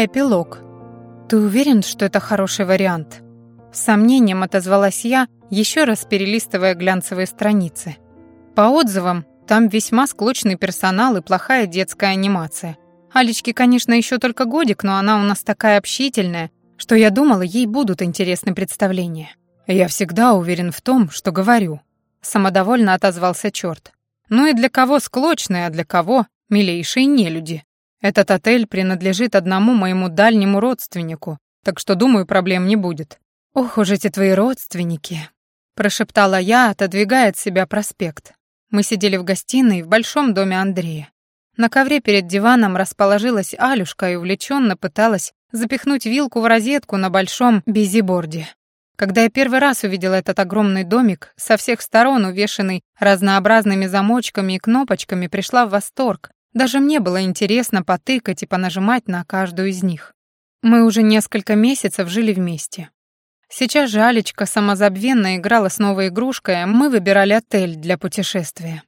Эпилог. «Ты уверен, что это хороший вариант?» С сомнением отозвалась я, еще раз перелистывая глянцевые страницы. По отзывам, там весьма склочный персонал и плохая детская анимация. Алечке, конечно, еще только годик, но она у нас такая общительная, что я думала, ей будут интересны представления. «Я всегда уверен в том, что говорю», — самодовольно отозвался черт. «Ну и для кого склочные, а для кого милейшие нелюди?» Этот отель принадлежит одному моему дальнему родственнику, так что, думаю, проблем не будет». «Ох уж эти твои родственники», — прошептала я, отодвигая от себя проспект. Мы сидели в гостиной в большом доме Андрея. На ковре перед диваном расположилась Алюшка и увлеченно пыталась запихнуть вилку в розетку на большом бизиборде. Когда я первый раз увидела этот огромный домик, со всех сторон увешанный разнообразными замочками и кнопочками, пришла в восторг, даже мне было интересно потыкать и понажимать на каждую из них. Мы уже несколько месяцев жили вместе. Сейчас же Алечка самозабвенно играла с новой игрушкой, а мы выбирали отель для путешествия.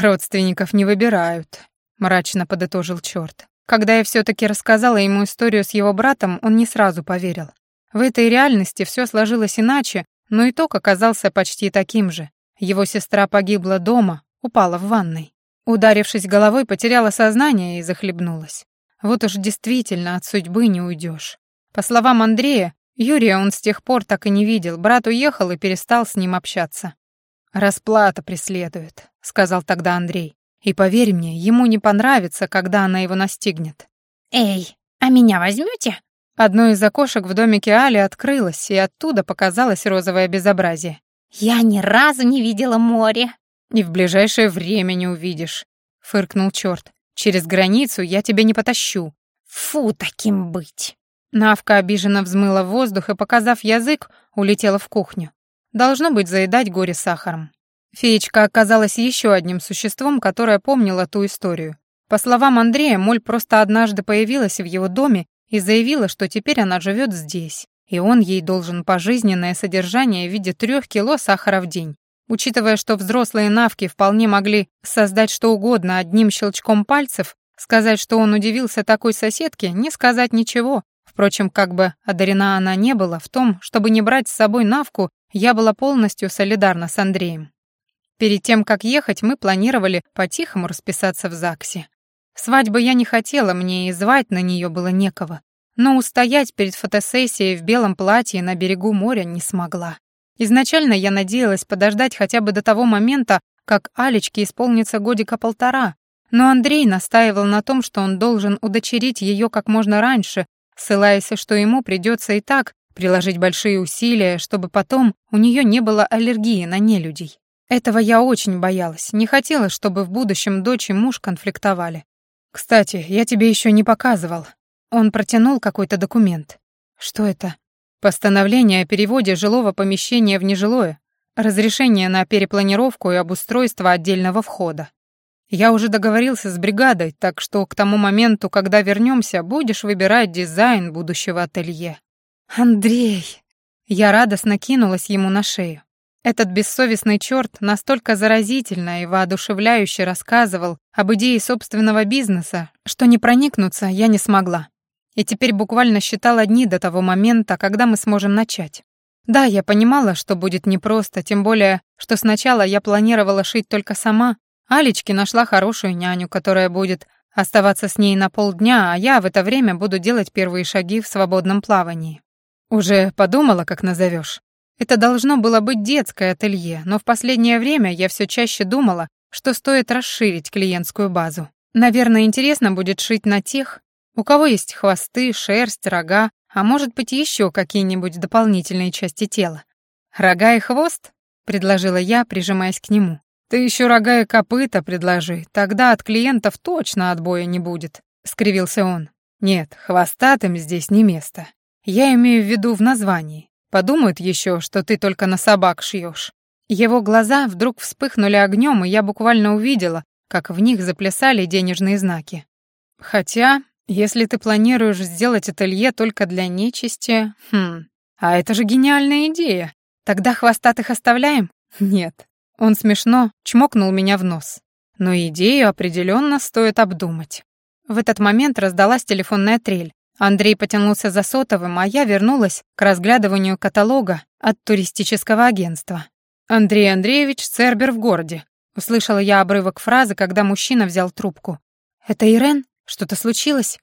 «Родственников не выбирают», — мрачно подытожил черт. Когда я все таки рассказала ему историю с его братом, он не сразу поверил. В этой реальности все сложилось иначе, но итог оказался почти таким же. Его сестра погибла дома, упала в ванной. Ударившись головой, потеряла сознание и захлебнулась. Вот уж действительно от судьбы не уйдешь. По словам Андрея, Юрия он с тех пор так и не видел, брат уехал и перестал с ним общаться. «Расплата преследует», — сказал тогда Андрей. «И поверь мне, ему не понравится, когда она его настигнет». «Эй, а меня возьмете? Одно из окошек в домике Али открылось, и оттуда показалось розовое безобразие. «Я ни разу не видела море», «И в ближайшее время не увидишь», — фыркнул черт. «Через границу я тебя не потащу». «Фу, таким быть!» Навка обиженно взмыла в воздух и, показав язык, улетела в кухню. Должно быть, заедать горе сахаром. Феечка оказалась еще одним существом, которое помнило ту историю. По словам Андрея, Моль просто однажды появилась в его доме и заявила, что теперь она живет здесь, и он ей должен пожизненное содержание в виде трех кило сахара в день. Учитывая, что взрослые навки вполне могли создать что угодно одним щелчком пальцев, сказать, что он удивился такой соседке, не сказать ничего. Впрочем, как бы одарена она не была, в том, чтобы не брать с собой навку, я была полностью солидарна с Андреем. Перед тем, как ехать, мы планировали по-тихому расписаться в ЗАГСе. Свадьбы я не хотела, мне и звать на нее было некого. Но устоять перед фотосессией в белом платье на берегу моря не смогла. Изначально я надеялась подождать хотя бы до того момента, как Алечке исполнится годика полтора, но Андрей настаивал на том, что он должен удочерить ее как можно раньше, ссылаясь, что ему придется и так приложить большие усилия, чтобы потом у нее не было аллергии на нелюдей. Этого я очень боялась, не хотела, чтобы в будущем дочь и муж конфликтовали. «Кстати, я тебе еще не показывал». Он протянул какой-то документ. «Что это?» Постановление о переводе жилого помещения в нежилое, разрешение на перепланировку и обустройство отдельного входа. Я уже договорился с бригадой, так что к тому моменту, когда вернемся, будешь выбирать дизайн будущего ателье. Андрей! Я радостно кинулась ему на шею. Этот бессовестный черт настолько заразительно и воодушевляюще рассказывал об идее собственного бизнеса, что не проникнуться я не смогла и теперь буквально считала дни до того момента, когда мы сможем начать. Да, я понимала, что будет непросто, тем более, что сначала я планировала шить только сама. Алечке нашла хорошую няню, которая будет оставаться с ней на полдня, а я в это время буду делать первые шаги в свободном плавании. Уже подумала, как назовешь. Это должно было быть детское ателье, но в последнее время я все чаще думала, что стоит расширить клиентскую базу. Наверное, интересно будет шить на тех, у кого есть хвосты, шерсть, рога, а может быть еще какие-нибудь дополнительные части тела. «Рога и хвост?» — предложила я, прижимаясь к нему. «Ты еще рога и копыта предложи, тогда от клиентов точно отбоя не будет», — скривился он. «Нет, хвостатым здесь не место. Я имею в виду в названии. Подумают еще, что ты только на собак шьешь». Его глаза вдруг вспыхнули огнем, и я буквально увидела, как в них заплясали денежные знаки. Хотя если ты планируешь сделать ателье только для нечисти, хм, а это же гениальная идея. Тогда хвостатых оставляем? Нет. Он смешно чмокнул меня в нос. Но идею определенно стоит обдумать. В этот момент раздалась телефонная трель. Андрей потянулся за сотовым, а я вернулась к разглядыванию каталога от туристического агентства. «Андрей Андреевич, Цербер в городе», — услышала я обрывок фразы, когда мужчина взял трубку. «Это Ирен? Что-то случилось?»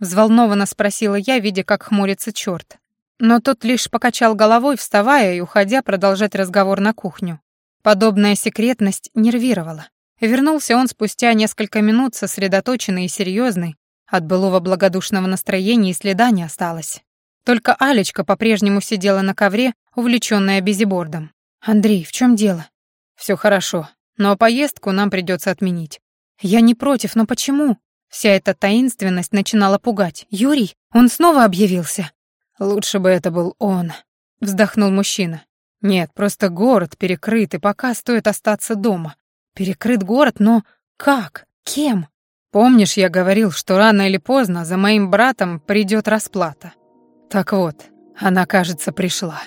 Взволнованно спросила я, видя, как хмурится черт. Но тот лишь покачал головой, вставая и уходя продолжать разговор на кухню. Подобная секретность нервировала. Вернулся он спустя несколько минут сосредоточенный и серьезный, от былого благодушного настроения и следа не осталось. Только Алечка по-прежнему сидела на ковре, увлечённая бизибордом. «Андрей, в чём дело?» «Всё хорошо, но поездку нам придётся отменить». «Я не против, но почему?» Вся эта таинственность начинала пугать. «Юрий? Он снова объявился?» «Лучше бы это был он», — вздохнул мужчина. «Нет, просто город перекрыт, и пока стоит остаться дома. Перекрыт город, но как? Кем?» Помнишь, я говорил, что рано или поздно за моим братом придет расплата? Так вот, она, кажется, пришла.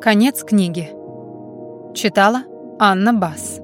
Конец книги. Читала Анна Бас.